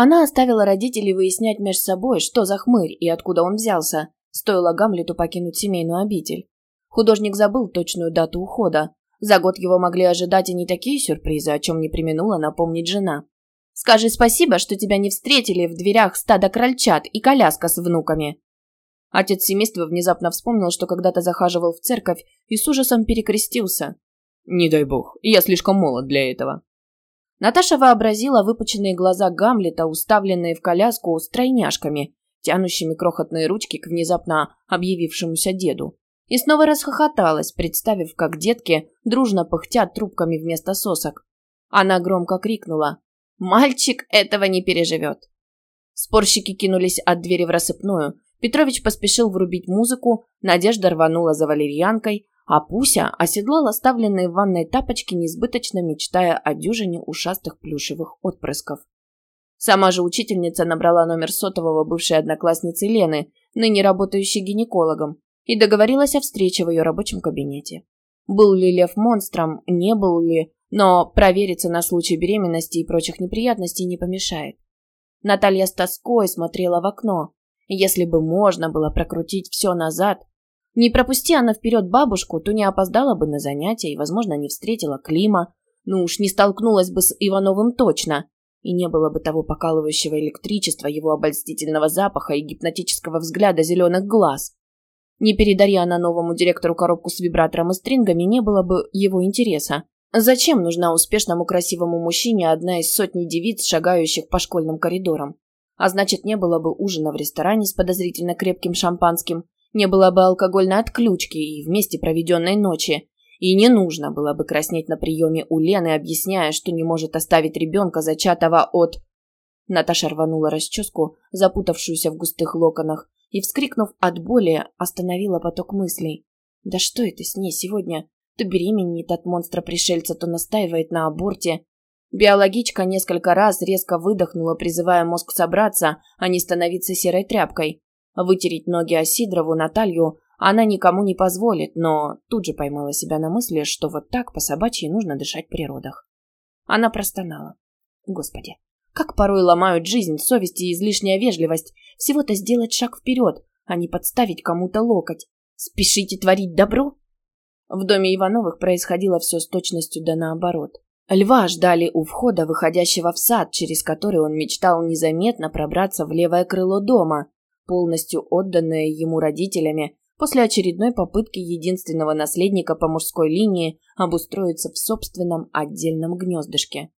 Она оставила родителей выяснять между собой, что за хмырь и откуда он взялся, стоило Гамлету покинуть семейную обитель. Художник забыл точную дату ухода. За год его могли ожидать и не такие сюрпризы, о чем не применула напомнить жена. «Скажи спасибо, что тебя не встретили в дверях стада крольчат и коляска с внуками». Отец семейства внезапно вспомнил, что когда-то захаживал в церковь и с ужасом перекрестился. «Не дай бог, я слишком молод для этого». Наташа вообразила выпученные глаза Гамлета, уставленные в коляску с тройняшками, тянущими крохотные ручки к внезапно объявившемуся деду. И снова расхохоталась, представив, как детки дружно пыхтят трубками вместо сосок. Она громко крикнула «Мальчик этого не переживет!» Спорщики кинулись от двери в рассыпную. Петрович поспешил врубить музыку, Надежда рванула за валерьянкой, а Пуся оседлала оставленные в ванной тапочки, несбыточно мечтая о дюжине ушастых плюшевых отпрысков. Сама же учительница набрала номер сотового бывшей одноклассницы Лены, ныне работающей гинекологом, и договорилась о встрече в ее рабочем кабинете. Был ли Лев монстром, не был ли, но провериться на случай беременности и прочих неприятностей не помешает. Наталья с тоской смотрела в окно. Если бы можно было прокрутить все назад, не пропусти она вперед бабушку, то не опоздала бы на занятия и, возможно, не встретила Клима, ну уж не столкнулась бы с Ивановым точно, и не было бы того покалывающего электричества, его обольстительного запаха и гипнотического взгляда зеленых глаз. Не передари она новому директору коробку с вибратором и стрингами, не было бы его интереса. Зачем нужна успешному красивому мужчине одна из сотни девиц, шагающих по школьным коридорам? А значит, не было бы ужина в ресторане с подозрительно крепким шампанским, не было бы алкогольной отключки и вместе проведенной ночи. И не нужно было бы краснеть на приеме у Лены, объясняя, что не может оставить ребенка зачатого от... Наташа рванула расческу, запутавшуюся в густых локонах, и, вскрикнув от боли, остановила поток мыслей. «Да что это с ней сегодня? То беременеет от монстра-пришельца, то настаивает на аборте». Биологичка несколько раз резко выдохнула, призывая мозг собраться, а не становиться серой тряпкой. Вытереть ноги Осидрову Наталью она никому не позволит, но тут же поймала себя на мысли, что вот так по собачьи нужно дышать при родах. Она простонала. Господи, как порой ломают жизнь, совесть и излишняя вежливость. Всего-то сделать шаг вперед, а не подставить кому-то локоть. Спешите творить добро? В доме Ивановых происходило все с точностью да наоборот. Льва ждали у входа, выходящего в сад, через который он мечтал незаметно пробраться в левое крыло дома, полностью отданное ему родителями после очередной попытки единственного наследника по мужской линии обустроиться в собственном отдельном гнездышке.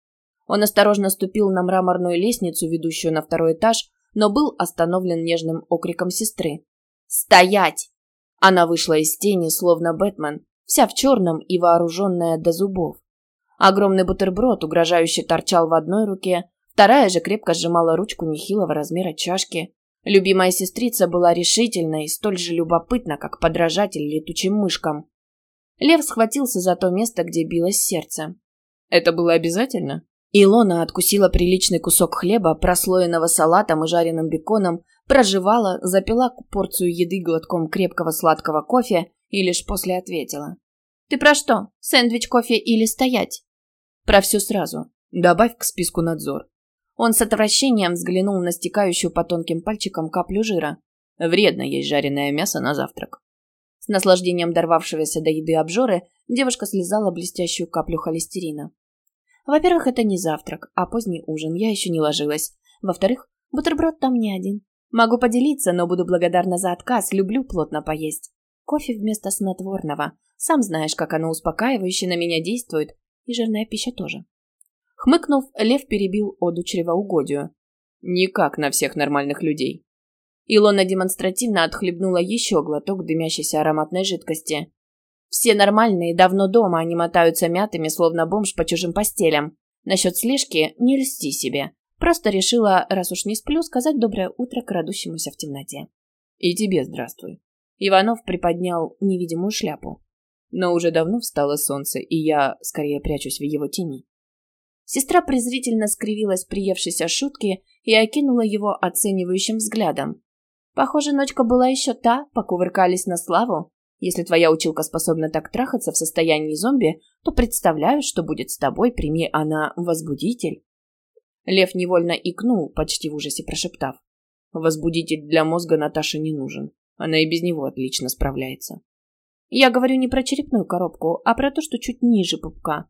Он осторожно ступил на мраморную лестницу, ведущую на второй этаж, но был остановлен нежным окриком сестры. «Стоять!» Она вышла из тени, словно Бэтмен, вся в черном и вооруженная до зубов. Огромный бутерброд угрожающе торчал в одной руке, вторая же крепко сжимала ручку нехилого размера чашки. Любимая сестрица была решительна и столь же любопытна, как подражатель летучим мышкам. Лев схватился за то место, где билось сердце. «Это было обязательно?» Илона откусила приличный кусок хлеба, прослоенного салатом и жареным беконом, прожевала, запила порцию еды глотком крепкого сладкого кофе и лишь после ответила. «Ты про что? Сэндвич, кофе или стоять?» «Про все сразу. Добавь к списку надзор. Он с отвращением взглянул на стекающую по тонким пальчикам каплю жира. Вредно есть жареное мясо на завтрак. С наслаждением дорвавшегося до еды обжоры девушка слезала блестящую каплю холестерина. Во-первых, это не завтрак, а поздний ужин, я еще не ложилась. Во-вторых, бутерброд там не один. Могу поделиться, но буду благодарна за отказ, люблю плотно поесть. Кофе вместо снотворного. Сам знаешь, как оно успокаивающе на меня действует. И жирная пища тоже. Хмыкнув, Лев перебил оду чревоугодию. «Никак на всех нормальных людей». Илона демонстративно отхлебнула еще глоток дымящейся ароматной жидкости. «Все нормальные давно дома, они мотаются мятыми, словно бомж по чужим постелям. Насчет слежки не льсти себе. Просто решила, раз уж не сплю, сказать доброе утро крадущемуся в темноте». «И тебе здравствуй». Иванов приподнял невидимую шляпу. Но уже давно встало солнце, и я скорее прячусь в его тени. Сестра презрительно скривилась приевшейся шутки и окинула его оценивающим взглядом. Похоже, ночка была еще та, покувыркались на славу. Если твоя училка способна так трахаться в состоянии зомби, то представляю, что будет с тобой, прими она возбудитель. Лев невольно икнул, почти в ужасе прошептав. Возбудитель для мозга Наташе не нужен. Она и без него отлично справляется. Я говорю не про черепную коробку, а про то, что чуть ниже пупка.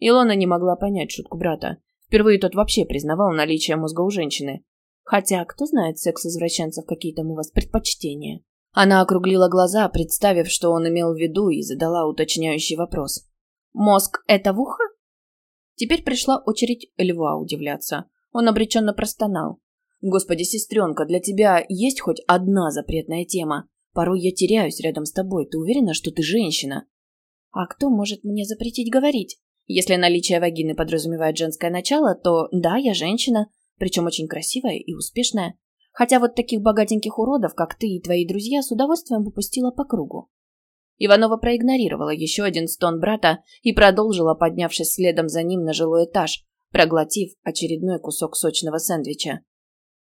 Илона не могла понять шутку брата. Впервые тот вообще признавал наличие мозга у женщины. Хотя, кто знает секс-извращенцев, какие там у вас предпочтения. Она округлила глаза, представив, что он имел в виду, и задала уточняющий вопрос. «Мозг — это в ухо?» Теперь пришла очередь Льва удивляться. Он обреченно простонал. «Господи, сестренка, для тебя есть хоть одна запретная тема? Порой я теряюсь рядом с тобой. Ты уверена, что ты женщина?» «А кто может мне запретить говорить? Если наличие вагины подразумевает женское начало, то да, я женщина, причем очень красивая и успешная. Хотя вот таких богатеньких уродов, как ты и твои друзья, с удовольствием бы пустила по кругу». Иванова проигнорировала еще один стон брата и продолжила, поднявшись следом за ним на жилой этаж, проглотив очередной кусок сочного сэндвича.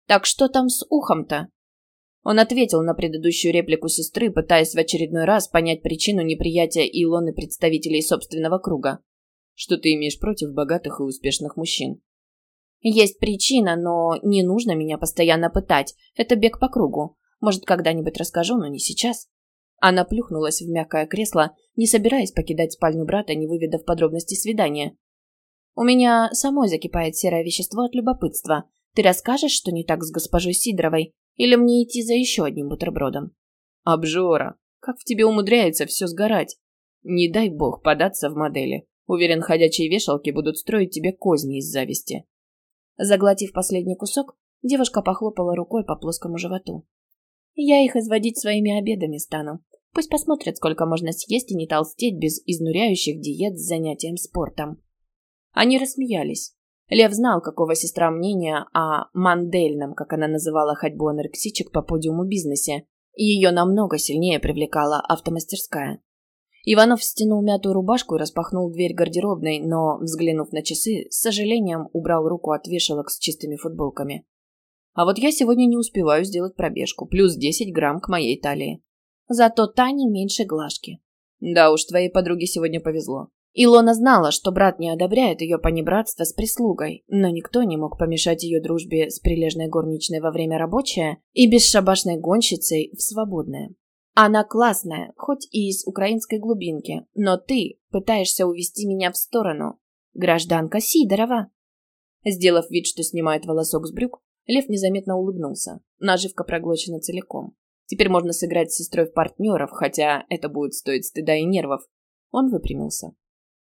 Так что там с ухом-то? Он ответил на предыдущую реплику сестры, пытаясь в очередной раз понять причину неприятия Илоны представителей собственного круга. Что ты имеешь против богатых и успешных мужчин? Есть причина, но не нужно меня постоянно пытать. Это бег по кругу. Может, когда-нибудь расскажу, но не сейчас. Она плюхнулась в мягкое кресло, не собираясь покидать спальню брата, не выведав подробности свидания. У меня самой закипает серое вещество от любопытства. Ты расскажешь, что не так с госпожой Сидоровой, или мне идти за еще одним бутербродом? Обжора, как в тебе умудряется все сгорать? Не дай бог податься в модели. Уверен, ходячие вешалки будут строить тебе козни из зависти. Заглотив последний кусок, девушка похлопала рукой по плоскому животу. Я их изводить своими обедами стану. Пусть посмотрят, сколько можно съесть и не толстеть без изнуряющих диет с занятием спортом. Они рассмеялись. Лев знал, какого сестра мнения о мандельном, как она называла ходьбу анорексичек по подиуму бизнесе, ее намного сильнее привлекала автомастерская. Иванов стянул мятую рубашку и распахнул дверь гардеробной, но, взглянув на часы, с сожалением убрал руку от вешалок с чистыми футболками. А вот я сегодня не успеваю сделать пробежку, плюс 10 грамм к моей талии. Зато Тане меньше глажки. Да уж, твоей подруге сегодня повезло. Илона знала, что брат не одобряет ее понебратство с прислугой, но никто не мог помешать ее дружбе с прилежной горничной во время рабочее и бесшабашной гонщицей в свободное. Она классная, хоть и из украинской глубинки, но ты пытаешься увести меня в сторону. Гражданка Сидорова. Сделав вид, что снимает волосок с брюк, Лев незаметно улыбнулся. Наживка проглочена целиком. Теперь можно сыграть с сестрой в партнеров, хотя это будет стоить стыда и нервов. Он выпрямился.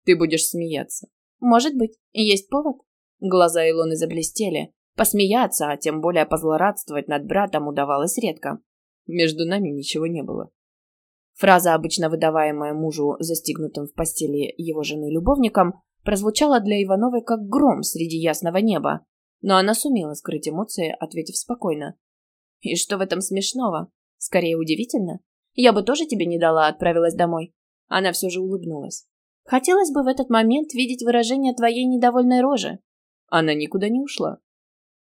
Ты будешь смеяться. Может быть. Есть повод? Глаза Илоны заблестели. Посмеяться, а тем более позлорадствовать над братом удавалось редко. Между нами ничего не было. Фраза, обычно выдаваемая мужу, застигнутым в постели его жены любовником, прозвучала для Ивановой как гром среди ясного неба. Но она сумела скрыть эмоции, ответив спокойно. «И что в этом смешного? Скорее удивительно. Я бы тоже тебе не дала, отправилась домой». Она все же улыбнулась. Хотелось бы в этот момент видеть выражение твоей недовольной рожи. Она никуда не ушла.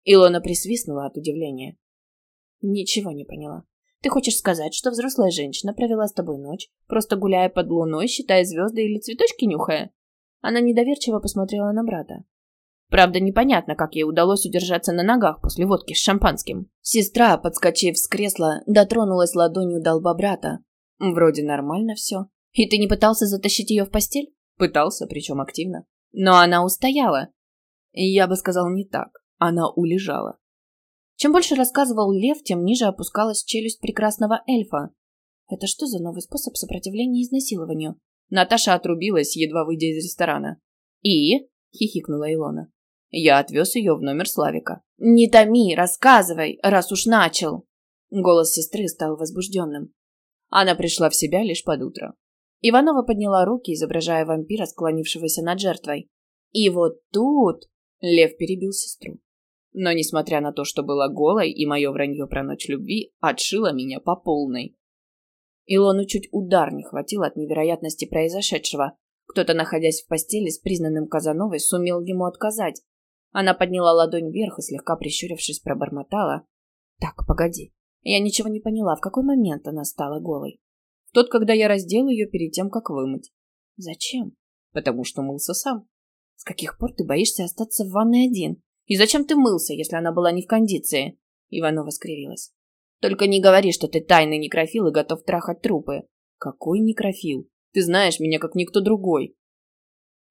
Илона присвистнула от удивления. Ничего не поняла. Ты хочешь сказать, что взрослая женщина провела с тобой ночь, просто гуляя под луной, считая звезды или цветочки нюхая? Она недоверчиво посмотрела на брата. Правда, непонятно, как ей удалось удержаться на ногах после водки с шампанским. Сестра, подскочив с кресла, дотронулась ладонью до лба брата. Вроде нормально все. И ты не пытался затащить ее в постель? Пытался, причем активно. Но она устояла. Я бы сказал не так. Она улежала. Чем больше рассказывал Лев, тем ниже опускалась челюсть прекрасного эльфа. Это что за новый способ сопротивления изнасилованию? Наташа отрубилась, едва выйдя из ресторана. «И?» — хихикнула Илона. Я отвез ее в номер Славика. «Не томи, рассказывай, раз уж начал!» Голос сестры стал возбужденным. Она пришла в себя лишь под утро. Иванова подняла руки, изображая вампира, склонившегося над жертвой. И вот тут Лев перебил сестру. Но, несмотря на то, что была голой, и мое вранье про ночь любви отшила меня по полной. Илону чуть удар не хватил от невероятности произошедшего. Кто-то, находясь в постели с признанным Казановой, сумел ему отказать. Она подняла ладонь вверх и, слегка прищурившись, пробормотала. «Так, погоди. Я ничего не поняла, в какой момент она стала голой?» Тот, когда я раздел ее перед тем, как вымыть. Зачем? Потому что мылся сам. С каких пор ты боишься остаться в ванной один? И зачем ты мылся, если она была не в кондиции? Иванова скривилась. Только не говори, что ты тайный некрофил и готов трахать трупы. Какой некрофил? Ты знаешь меня, как никто другой.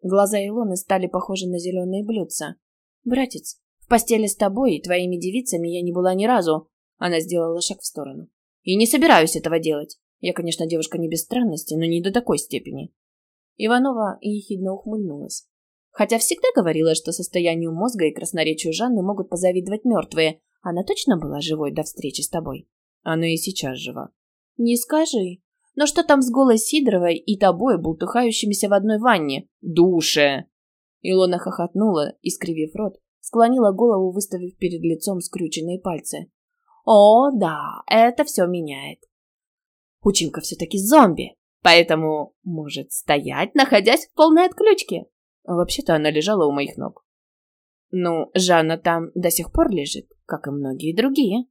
Глаза Илоны стали похожи на зеленые блюдца. Братец, в постели с тобой и твоими девицами я не была ни разу. Она сделала шаг в сторону. И не собираюсь этого делать. Я, конечно, девушка не без странности, но не до такой степени. Иванова ехидно ухмыльнулась. Хотя всегда говорила, что состоянию мозга и красноречию Жанны могут позавидовать мертвые. Она точно была живой до встречи с тобой? Она и сейчас жива. Не скажи. Но что там с голой Сидоровой и тобой, бултыхающимися в одной ванне? Душе! Илона хохотнула, искривив рот, склонила голову, выставив перед лицом скрюченные пальцы. О, да, это все меняет. Училка все-таки зомби, поэтому может стоять, находясь в полной отключке. Вообще-то она лежала у моих ног. Ну, Жанна там до сих пор лежит, как и многие другие.